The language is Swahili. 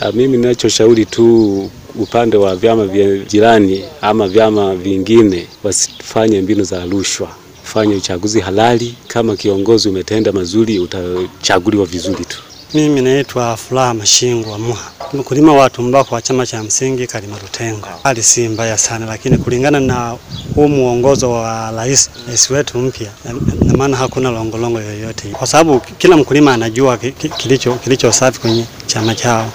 Ah, mimi ninachoshauri tu upande wa vyama vya jirani ama vyama vingine wasifanye mbinu za rushwa, fanye uchaguzi halali. Kama kiongozi umetenda mazuri, utachaguliwa vizuri tu. Mimi naitwa Furaha Mashingwa Mwa, mkulima wa tumbaku wa chama cha msingi Kalima Rutengo. Hali si mbaya sana, lakini kulingana na huu muongozo wa rais rais wetu mpya, na maana hakuna longolongo yoyote, kwa sababu kila mkulima anajua kilicho kilicho safi kwenye chama chao.